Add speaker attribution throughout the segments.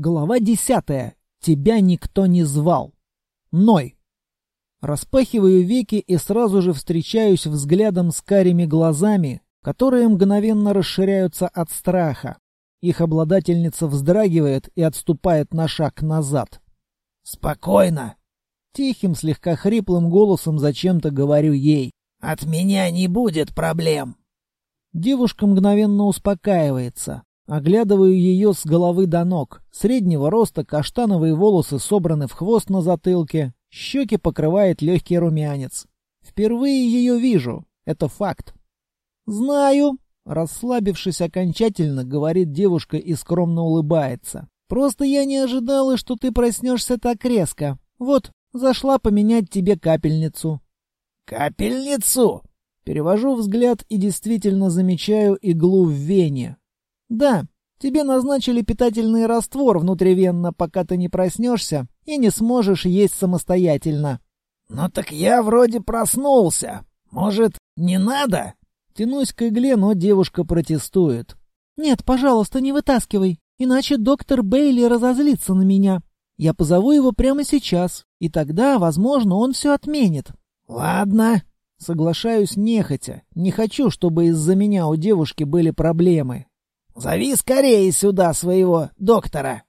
Speaker 1: Глава десятая. Тебя никто не звал. Ной. Распахиваю веки и сразу же встречаюсь взглядом с карими глазами, которые мгновенно расширяются от страха. Их обладательница вздрагивает и отступает на шаг назад.
Speaker 2: «Спокойно!»
Speaker 1: Тихим, слегка хриплым голосом зачем-то говорю ей.
Speaker 2: «От меня не будет проблем!»
Speaker 1: Девушка мгновенно успокаивается. Оглядываю ее с головы до ног. Среднего роста каштановые волосы собраны в хвост на затылке. Щеки покрывает легкий румянец. Впервые ее вижу. Это факт. «Знаю», — расслабившись окончательно, говорит девушка и скромно улыбается. «Просто я не ожидала, что ты проснешься так резко. Вот, зашла поменять тебе капельницу».
Speaker 2: «Капельницу?»
Speaker 1: Перевожу взгляд и действительно замечаю иглу в вене. «Да, тебе назначили питательный раствор внутривенно, пока ты не проснешься и не сможешь есть самостоятельно».
Speaker 2: «Ну так я вроде проснулся. Может, не надо?»
Speaker 1: Тянусь к игле, но девушка протестует. «Нет, пожалуйста, не вытаскивай, иначе доктор Бейли разозлится на меня. Я позову его прямо сейчас, и тогда, возможно, он все отменит».
Speaker 2: «Ладно».
Speaker 1: Соглашаюсь нехотя. Не хочу, чтобы из-за меня у девушки были проблемы.
Speaker 2: Зови скорее сюда своего доктора.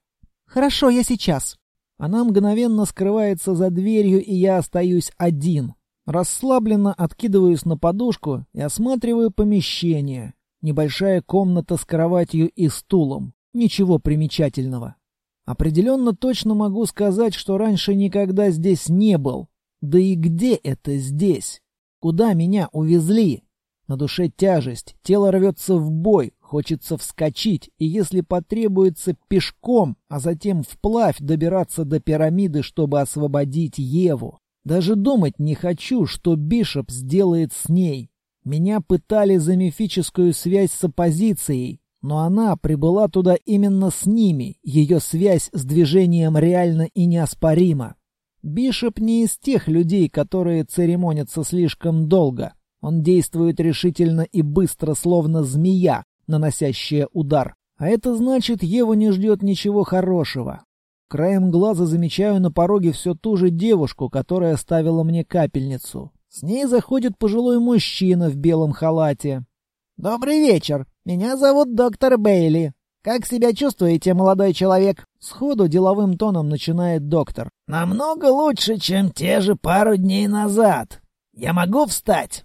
Speaker 1: Хорошо, я сейчас. Она мгновенно скрывается за дверью, и я остаюсь один. Расслабленно откидываюсь на подушку и осматриваю помещение. Небольшая комната с кроватью и стулом. Ничего примечательного. Определенно точно могу сказать, что раньше никогда здесь не был. Да и где это здесь? Куда меня увезли? На душе тяжесть, тело рвется в бой, Хочется вскочить, и если потребуется пешком, а затем вплавь добираться до пирамиды, чтобы освободить Еву. Даже думать не хочу, что Бишоп сделает с ней. Меня пытали за мифическую связь с оппозицией, но она прибыла туда именно с ними, ее связь с движением реально и неоспорима. Бишоп не из тех людей, которые церемонятся слишком долго. Он действует решительно и быстро, словно змея, наносящая удар. А это значит, Ева не ждет ничего хорошего. Краем глаза замечаю на пороге все ту же девушку, которая ставила мне капельницу. С ней заходит пожилой мужчина в белом халате.
Speaker 2: «Добрый вечер. Меня зовут доктор Бейли. Как себя чувствуете, молодой человек?»
Speaker 1: Сходу деловым тоном начинает доктор.
Speaker 2: «Намного лучше, чем те же пару дней назад. Я могу встать?»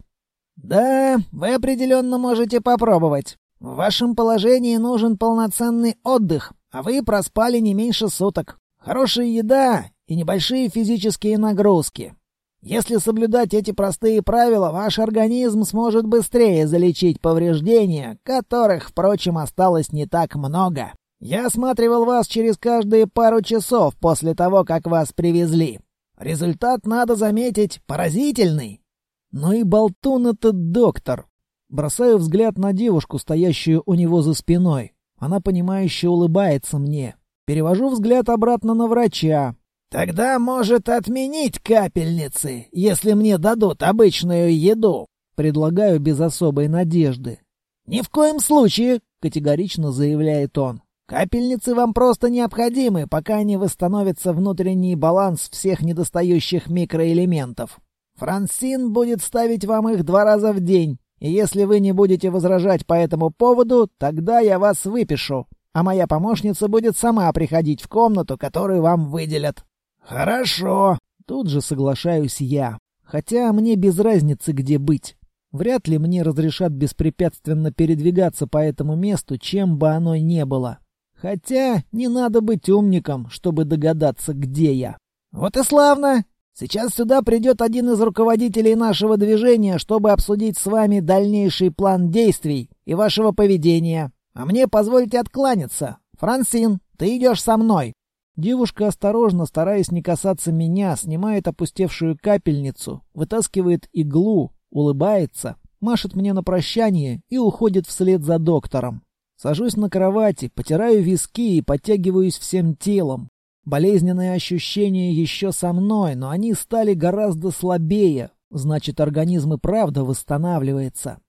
Speaker 2: «Да, вы определенно можете попробовать. В вашем положении нужен полноценный отдых, а вы проспали не меньше суток. Хорошая еда и небольшие физические нагрузки. Если соблюдать эти простые правила, ваш организм сможет быстрее залечить повреждения, которых, впрочем, осталось не так много. Я осматривал вас через каждые пару часов после того, как вас привезли. Результат, надо заметить, поразительный.
Speaker 1: Ну и болтун этот доктор. Бросаю взгляд на девушку, стоящую у него за спиной. Она, понимающе улыбается мне. Перевожу взгляд обратно на врача.
Speaker 2: «Тогда может отменить капельницы, если мне дадут обычную еду», —
Speaker 1: предлагаю без особой надежды.
Speaker 2: «Ни в коем случае», — категорично заявляет он. «Капельницы вам просто необходимы, пока не восстановится внутренний баланс всех недостающих микроэлементов. Франсин будет ставить вам их два раза в день, и если вы не будете возражать по этому поводу, тогда я вас выпишу, а моя помощница будет сама приходить в комнату, которую вам выделят». «Хорошо», — тут же соглашаюсь я. Хотя мне без разницы, где быть. Вряд ли мне разрешат беспрепятственно передвигаться по этому месту, чем бы оно ни было. Хотя не надо быть умником, чтобы догадаться, где я. «Вот и славно! Сейчас сюда придет один из руководителей нашего движения, чтобы обсудить с вами дальнейший план действий и вашего поведения. А мне позвольте откланяться. Франсин, ты идешь со мной».
Speaker 1: Девушка осторожно, стараясь не касаться меня, снимает опустевшую капельницу, вытаскивает иглу, улыбается, машет мне на прощание и уходит вслед за доктором. Сажусь на кровати, потираю виски и подтягиваюсь всем телом. Болезненные ощущения еще со мной, но они стали гораздо слабее. Значит, организм и правда восстанавливается.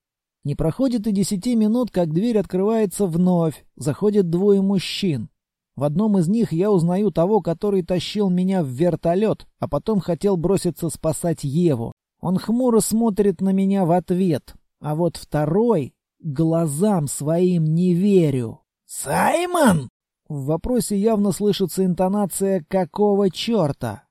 Speaker 1: Не проходит и десяти минут, как дверь открывается вновь. Заходят двое мужчин. В одном из них я узнаю того, который тащил меня в вертолет, а потом хотел броситься спасать Еву. Он хмуро смотрит на меня в ответ. А вот второй... Глазам своим не верю.
Speaker 2: «Саймон!»
Speaker 1: В вопросе явно слышится интонация «какого черта?».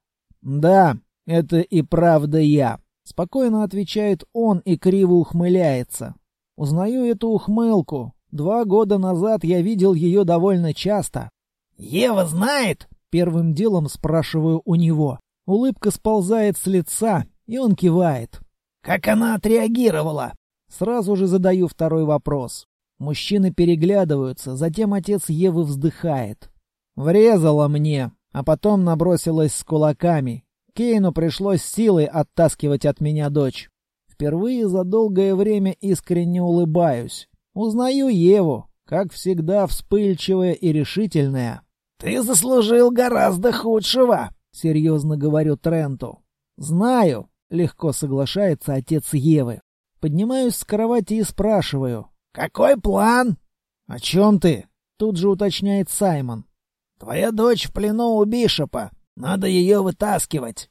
Speaker 1: «Да, это и правда я», — спокойно отвечает он и криво ухмыляется. Узнаю эту ухмылку. Два года назад я видел ее довольно часто.
Speaker 2: «Ева знает?»
Speaker 1: — первым делом спрашиваю у него. Улыбка сползает с лица, и он кивает.
Speaker 2: «Как она отреагировала?»
Speaker 1: Сразу же задаю второй вопрос. Мужчины переглядываются, затем отец Евы вздыхает. «Врезала мне, а потом набросилась с кулаками. Кейну пришлось силой оттаскивать от меня дочь. Впервые за долгое время искренне улыбаюсь. Узнаю Еву, как всегда вспыльчивая и решительная.
Speaker 2: «Ты заслужил гораздо худшего», —
Speaker 1: серьезно говорю Тренту. «Знаю», — легко соглашается отец Евы. Поднимаюсь с кровати и спрашиваю.
Speaker 2: «Какой план?»
Speaker 1: «О чем ты?» — тут же уточняет Саймон.
Speaker 2: «Твоя дочь в плену у Бишопа. Надо ее вытаскивать».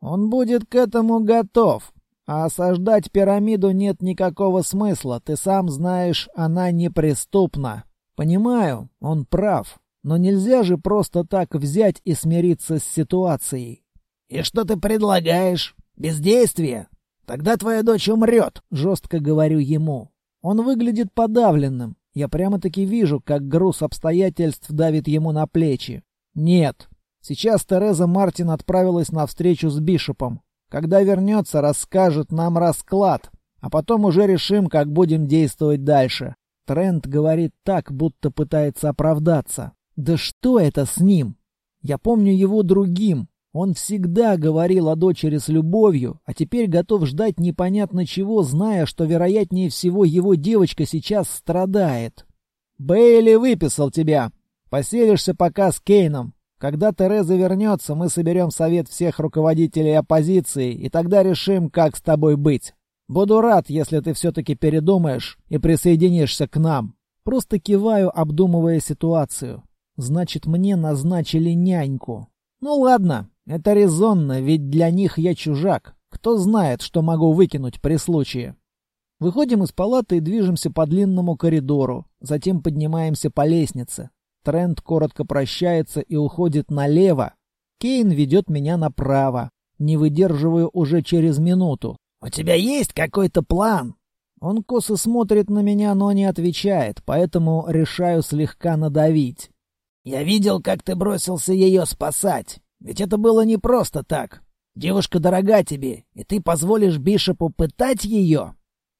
Speaker 1: «Он будет к этому готов. А осаждать пирамиду нет никакого смысла. Ты сам знаешь, она неприступна. Понимаю, он прав. Но нельзя же просто так взять и смириться с ситуацией.
Speaker 2: «И что ты предлагаешь? Бездействие? Тогда твоя дочь умрет», — жестко говорю ему.
Speaker 1: Он выглядит подавленным. Я прямо-таки вижу, как груз обстоятельств давит ему на плечи. «Нет. Сейчас Тереза Мартин отправилась на встречу с Бишопом. Когда вернется, расскажет нам расклад, а потом уже решим, как будем действовать дальше». Трент говорит так, будто пытается оправдаться. Да что это с ним? Я помню его другим. Он всегда говорил о дочери с любовью, а теперь готов ждать непонятно чего, зная, что, вероятнее всего, его девочка сейчас страдает. «Бейли выписал тебя. Поселишься пока с Кейном. Когда Тереза вернется, мы соберем совет всех руководителей оппозиции, и тогда решим, как с тобой быть. Буду рад, если ты все-таки передумаешь и присоединишься к нам». Просто киваю, обдумывая ситуацию. Значит, мне назначили няньку. Ну ладно, это резонно, ведь для них я чужак. Кто знает, что могу выкинуть при случае. Выходим из палаты и движемся по длинному коридору. Затем поднимаемся по лестнице. Трент коротко прощается и уходит налево. Кейн ведет меня направо. Не выдерживаю уже через минуту.
Speaker 2: «У тебя есть какой-то план?»
Speaker 1: Он косо смотрит на меня, но не отвечает, поэтому решаю слегка надавить.
Speaker 2: Я видел, как ты бросился ее спасать. Ведь это было не просто так. Девушка дорога тебе, и ты позволишь Бишопу пытать ее?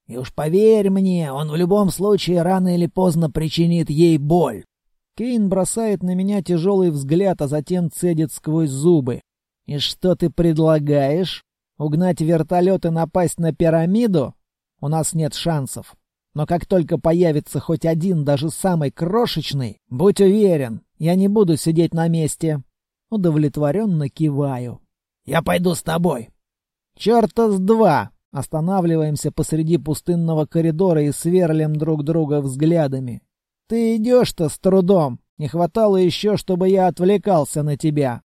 Speaker 2: И уж поверь мне, он в любом случае рано или поздно причинит ей боль.
Speaker 1: Кейн бросает на меня тяжелый взгляд, а затем цедит сквозь зубы. «И что ты предлагаешь? Угнать вертолет и напасть на пирамиду? У нас нет шансов. Но как только появится хоть один, даже самый крошечный, будь уверен, я не буду сидеть на месте. Удовлетворенно киваю.
Speaker 2: Я пойду с тобой.
Speaker 1: Черта с два. Останавливаемся посреди пустынного коридора и сверлим друг друга взглядами. Ты идешь-то с трудом. Не хватало еще, чтобы я отвлекался на тебя.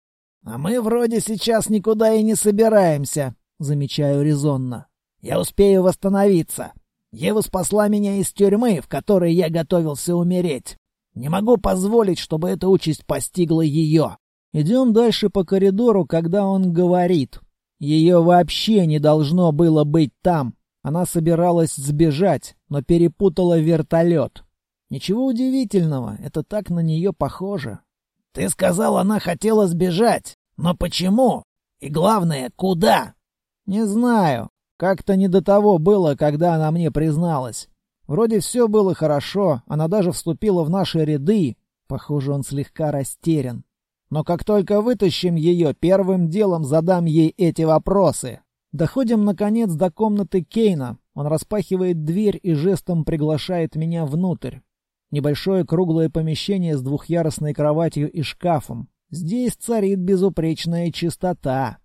Speaker 2: А мы вроде сейчас никуда и не собираемся, замечаю резонно. Я успею восстановиться. Ева спасла меня из тюрьмы, в которой я готовился умереть. Не могу позволить, чтобы эта участь постигла ее.
Speaker 1: Идем дальше по коридору, когда он говорит. Ее вообще не должно было быть там. Она собиралась сбежать, но перепутала вертолет. Ничего удивительного, это так на нее похоже.
Speaker 2: Ты сказал, она хотела сбежать. Но почему? И главное, куда?
Speaker 1: Не знаю. Как-то не до того было, когда она мне призналась. Вроде все было хорошо, она даже вступила в наши ряды. Похоже, он слегка растерян. Но как только вытащим ее, первым делом задам ей эти вопросы. Доходим, наконец, до комнаты Кейна. Он распахивает дверь и жестом приглашает меня внутрь. Небольшое круглое помещение с двухъярусной кроватью и шкафом. Здесь царит безупречная чистота.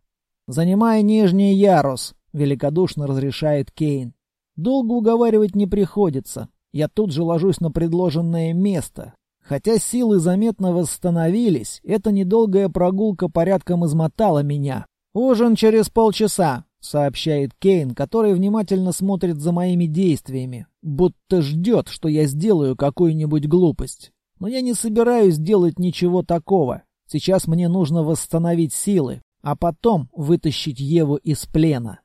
Speaker 1: «Занимай нижний ярус», — великодушно разрешает Кейн. Долго уговаривать не приходится. Я тут же ложусь на предложенное место. Хотя силы заметно восстановились, эта недолгая прогулка порядком измотала меня. «Ужин через полчаса», — сообщает Кейн, который внимательно смотрит за моими действиями, будто ждет, что я сделаю какую-нибудь глупость. Но я не собираюсь делать ничего такого. Сейчас мне нужно восстановить силы, а потом вытащить Еву из плена.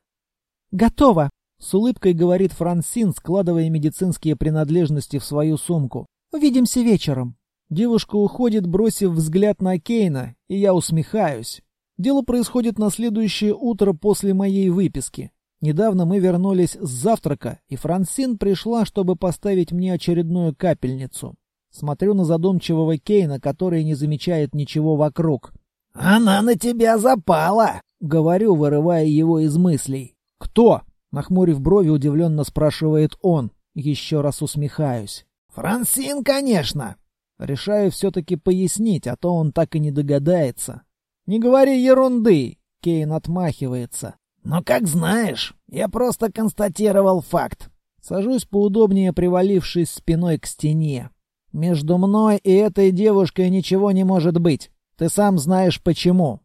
Speaker 1: «Готово!» — с улыбкой говорит Франсин, складывая медицинские принадлежности в свою сумку. «Увидимся вечером». Девушка уходит, бросив взгляд на Кейна, и я усмехаюсь. Дело происходит на следующее утро после моей выписки. Недавно мы вернулись с завтрака, и Франсин пришла, чтобы поставить мне очередную капельницу. Смотрю на задумчивого Кейна, который не замечает ничего вокруг.
Speaker 2: «Она на тебя запала!»
Speaker 1: — говорю, вырывая его из мыслей. «Кто?» — нахмурив брови, удивленно спрашивает он. Еще раз усмехаюсь.
Speaker 2: «Франсин, конечно!»
Speaker 1: Решаю все-таки пояснить, а то он так и не догадается. «Не говори ерунды!» — Кейн отмахивается.
Speaker 2: «Ну, как знаешь, я просто констатировал факт».
Speaker 1: Сажусь поудобнее, привалившись спиной к стене. «Между мной и этой девушкой ничего не может быть. Ты сам знаешь почему».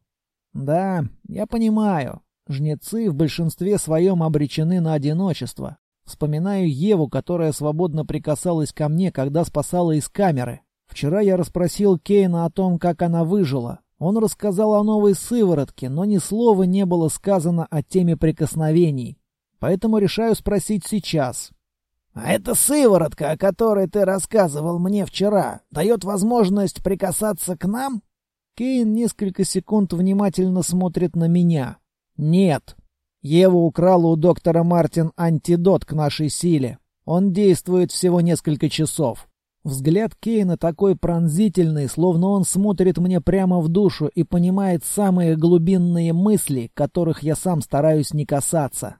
Speaker 1: «Да, я понимаю. Жнецы в большинстве своем обречены на одиночество. Вспоминаю Еву, которая свободно прикасалась ко мне, когда спасала из камеры. Вчера я расспросил Кейна о том, как она выжила. Он рассказал о новой сыворотке, но ни слова не было сказано о теме прикосновений. Поэтому решаю спросить сейчас.
Speaker 2: «А эта сыворотка, о которой ты рассказывал мне вчера, дает возможность прикасаться к нам?»
Speaker 1: Кейн несколько секунд внимательно смотрит на меня. «Нет. Ева украла у доктора Мартин антидот к нашей силе. Он действует всего несколько часов. Взгляд Кейна такой пронзительный, словно он смотрит мне прямо в душу и понимает самые глубинные мысли, которых я сам стараюсь не касаться.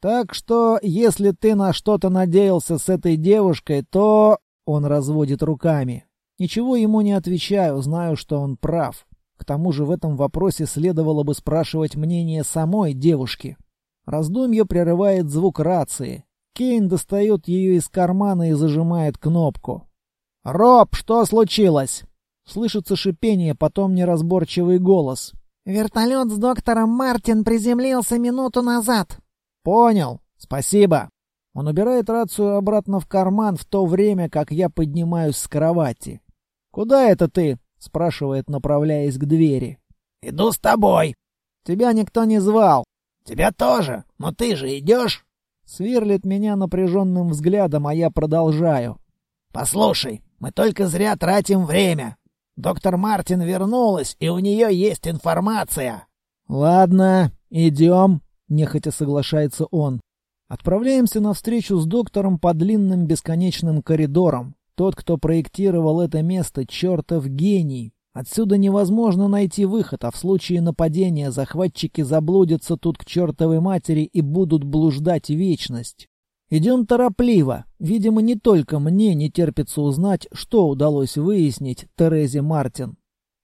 Speaker 1: Так что, если ты на что-то надеялся с этой девушкой, то... Он разводит руками. Ничего ему не отвечаю, знаю, что он прав. К тому же в этом вопросе следовало бы спрашивать мнение самой девушки. Раздумье прерывает звук рации. Кейн достает ее из кармана и зажимает кнопку. «Роб, что случилось?» Слышится шипение, потом неразборчивый голос.
Speaker 3: «Вертолет с доктором Мартин приземлился минуту назад».
Speaker 1: «Понял. Спасибо». Он убирает рацию обратно в карман в то время, как я поднимаюсь с кровати. «Куда это ты?» — спрашивает, направляясь к двери.
Speaker 2: «Иду с тобой».
Speaker 1: «Тебя никто не звал».
Speaker 2: «Тебя тоже. Но ты же идешь?»
Speaker 1: Сверлит меня напряженным взглядом, а я продолжаю.
Speaker 2: «Послушай, мы только зря тратим время. Доктор Мартин вернулась, и у нее есть информация.
Speaker 1: Ладно, идем, нехотя соглашается он. Отправляемся на встречу с доктором по длинным бесконечным коридорам. Тот, кто проектировал это место, чертов гений. Отсюда невозможно найти выход, а в случае нападения захватчики заблудятся тут к чертовой матери и будут блуждать вечность. Идем торопливо. Видимо, не только мне не терпится узнать, что удалось выяснить Терезе Мартин.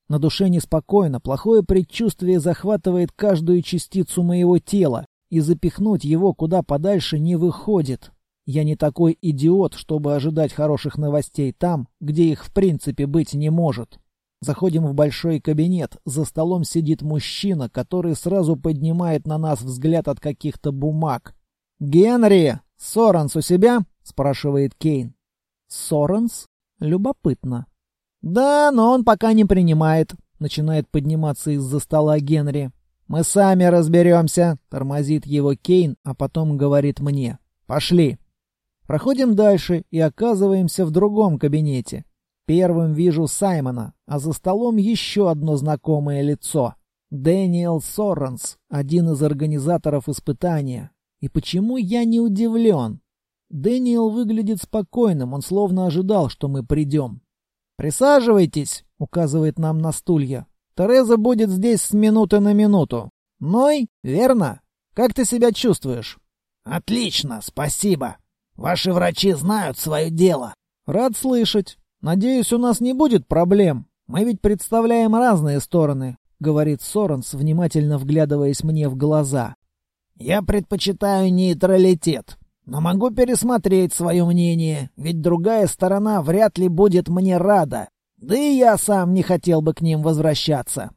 Speaker 1: На душе неспокойно, плохое предчувствие захватывает каждую частицу моего тела, и запихнуть его куда подальше не выходит. Я не такой идиот, чтобы ожидать хороших новостей там, где их в принципе быть не может. Заходим в большой кабинет. За столом сидит мужчина, который сразу поднимает на нас взгляд от каких-то бумаг. «Генри!» «Соренс у себя?» — спрашивает Кейн. «Соренс? Любопытно». «Да, но он пока не принимает», — начинает подниматься из-за стола Генри. «Мы сами разберемся», — тормозит его Кейн, а потом говорит мне. «Пошли». Проходим дальше и оказываемся в другом кабинете. Первым вижу Саймона, а за столом еще одно знакомое лицо. Дэниел Соренс, один из организаторов испытания. И почему я не удивлен? Дэниел выглядит спокойным, он словно ожидал, что мы придем. «Присаживайтесь», — указывает нам на стулья. «Тереза будет здесь с минуты на минуту. Ной, верно? Как ты себя чувствуешь?»
Speaker 2: «Отлично, спасибо. Ваши врачи знают свое дело».
Speaker 1: «Рад слышать. Надеюсь, у нас не будет проблем. Мы ведь представляем разные стороны», — говорит Соренс, внимательно вглядываясь мне в глаза.
Speaker 2: Я предпочитаю нейтралитет, но могу пересмотреть свое мнение, ведь другая сторона вряд ли будет мне рада. Да и я сам не хотел бы к ним возвращаться.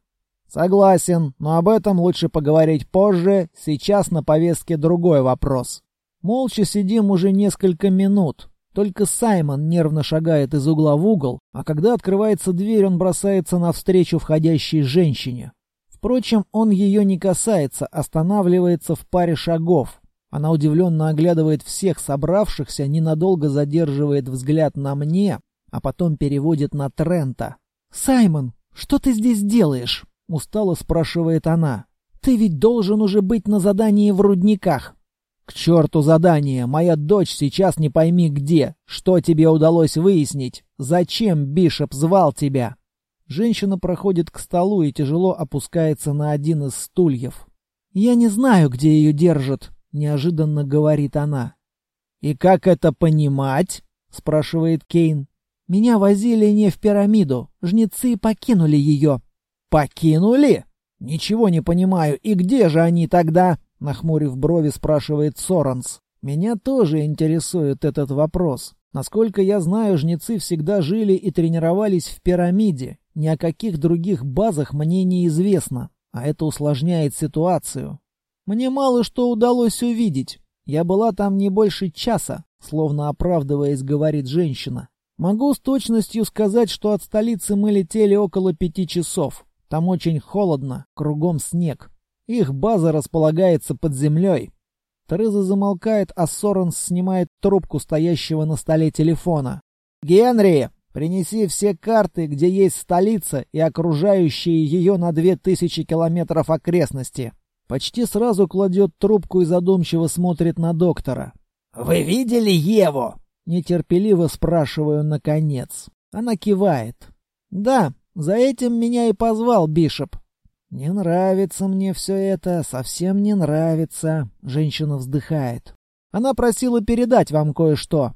Speaker 1: Согласен, но об этом лучше поговорить позже, сейчас на повестке другой вопрос. Молча сидим уже несколько минут. Только Саймон нервно шагает из угла в угол, а когда открывается дверь, он бросается навстречу входящей женщине. Впрочем, он ее не касается, останавливается в паре шагов. Она удивленно оглядывает всех собравшихся, ненадолго задерживает взгляд на мне, а потом переводит на Трента. «Саймон, что ты здесь делаешь?» — устало спрашивает она. «Ты ведь должен уже быть на задании в рудниках». «К черту задание! Моя дочь сейчас не пойми где. Что тебе удалось выяснить? Зачем Бишоп звал тебя?» Женщина проходит к столу и тяжело опускается на один из стульев. «Я не знаю, где ее держат», — неожиданно говорит она. «И как это понимать?» — спрашивает Кейн. «Меня возили не в пирамиду. Жнецы покинули ее. «Покинули? Ничего не понимаю. И где же они тогда?» Нахмурив брови, спрашивает Соренс. «Меня тоже интересует этот вопрос. Насколько я знаю, жнецы всегда жили и тренировались в пирамиде. Ни о каких других базах мне неизвестно, а это усложняет ситуацию. Мне мало что удалось увидеть. Я была там не больше часа, словно оправдываясь, говорит женщина. Могу с точностью сказать, что от столицы мы летели около пяти часов. Там очень холодно, кругом снег. Их база располагается под землей. Тереза замолкает, а Соренс снимает трубку стоящего на столе телефона. «Генри, принеси все карты, где есть столица и окружающие ее на две тысячи километров окрестности». Почти сразу кладет трубку и задумчиво смотрит на доктора.
Speaker 2: «Вы видели Еву?»
Speaker 1: Нетерпеливо спрашиваю наконец. Она кивает. «Да, за этим меня и позвал Бишоп. Не нравится мне все это, совсем не нравится. Женщина вздыхает. Она просила передать вам кое-что.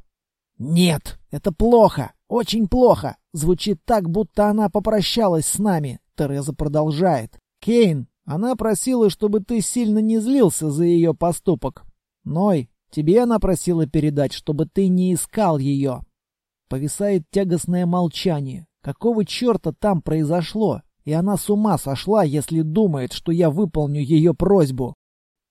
Speaker 2: Нет, это плохо, очень плохо. Звучит так, будто она попрощалась с нами. Тереза продолжает.
Speaker 1: Кейн, она просила, чтобы ты сильно не злился за ее поступок. Ной, тебе она просила передать, чтобы ты не искал ее. Повисает тягостное молчание. Какого черта там произошло? И она с ума сошла, если думает, что я выполню ее просьбу.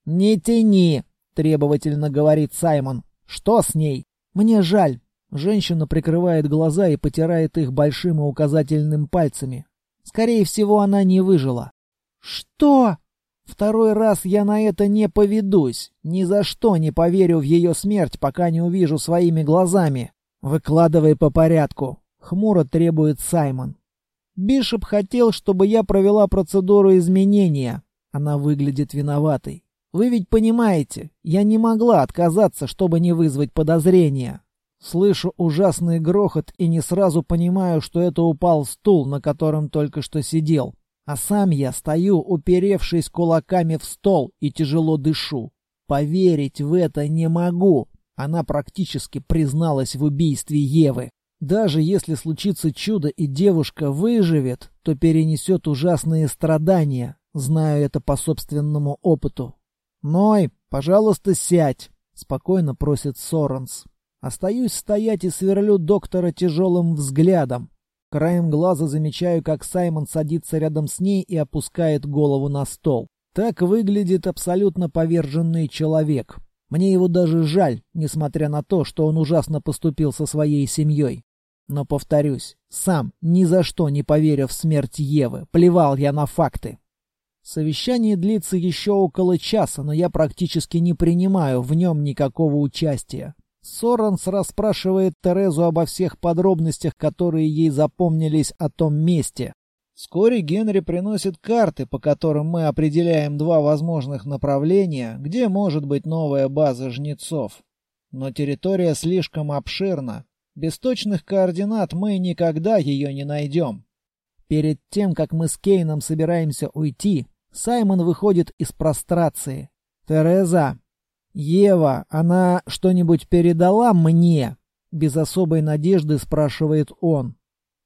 Speaker 1: «Не тяни!» — требовательно говорит Саймон. «Что с ней?» «Мне жаль». Женщина прикрывает глаза и потирает их большим и указательным пальцами. Скорее всего, она не выжила. «Что?» Второй раз я на это не поведусь. Ни за что не поверю в ее смерть, пока не увижу своими глазами. Выкладывай по порядку. Хмуро требует Саймон. Бишоп хотел, чтобы я провела процедуру изменения. Она выглядит виноватой. Вы ведь понимаете, я не могла отказаться, чтобы не вызвать подозрения. Слышу ужасный грохот и не сразу понимаю, что это упал стул, на котором только что сидел. А сам я стою, уперевшись кулаками в стол и тяжело дышу. Поверить в это не могу. Она практически призналась в убийстве Евы. Даже если случится чудо и девушка выживет, то перенесет ужасные страдания, знаю это по собственному опыту. «Ной, пожалуйста, сядь», — спокойно просит Соренс. Остаюсь стоять и сверлю доктора тяжелым взглядом. Краем глаза замечаю, как Саймон садится рядом с ней и опускает голову на стол. Так выглядит абсолютно поверженный человек. Мне его даже жаль, несмотря на то, что он ужасно поступил со своей семьей. Но, повторюсь, сам ни за что не поверю в смерть Евы. Плевал я на факты. Совещание длится еще около часа, но я практически не принимаю в нем никакого участия. Соренс расспрашивает Терезу обо всех подробностях, которые ей запомнились о том месте. Вскоре Генри приносит карты, по которым мы определяем два возможных направления, где может быть новая база жнецов. Но территория слишком обширна, без точных координат мы никогда ее не найдем. Перед тем, как мы с Кейном собираемся уйти, Саймон выходит из прострации. «Тереза! Ева, она что-нибудь передала мне?» Без особой надежды спрашивает он.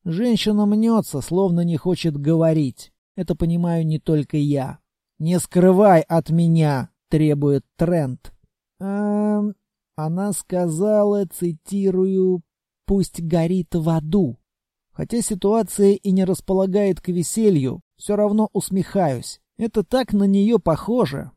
Speaker 1: Женщина мнется, словно не хочет говорить. Это понимаю не только я. «Не скрывай от меня!» — требует Трент. «Эм...» Она сказала, цитирую, Пусть горит в аду. Хотя ситуация и не располагает к веселью, все равно усмехаюсь. Это так на нее похоже.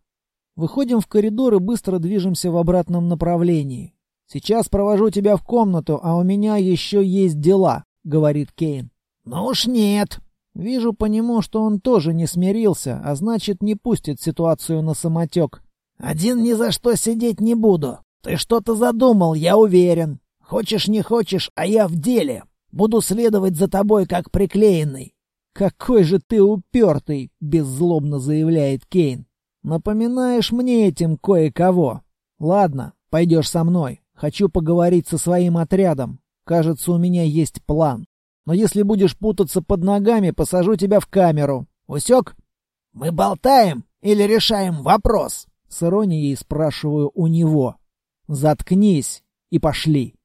Speaker 1: Выходим в коридор и быстро движемся в обратном направлении. «Сейчас провожу тебя в комнату, а у меня еще есть дела», — говорит Кейн.
Speaker 2: «Ну уж нет».
Speaker 1: Вижу по нему, что он тоже не смирился, а значит, не пустит ситуацию на самотек.
Speaker 2: «Один ни за что сидеть не буду. Ты что-то задумал, я уверен. Хочешь не хочешь, а я в деле. Буду следовать за тобой, как приклеенный».
Speaker 1: «Какой же ты упертый!» — беззлобно заявляет Кейн. «Напоминаешь мне этим кое-кого. Ладно, пойдешь со мной. Хочу поговорить со своим отрядом. Кажется, у меня есть план. Но если будешь путаться под ногами, посажу тебя в камеру. Усек?»
Speaker 2: «Мы болтаем или решаем вопрос?»
Speaker 1: С иронией спрашиваю у него. «Заткнись и пошли».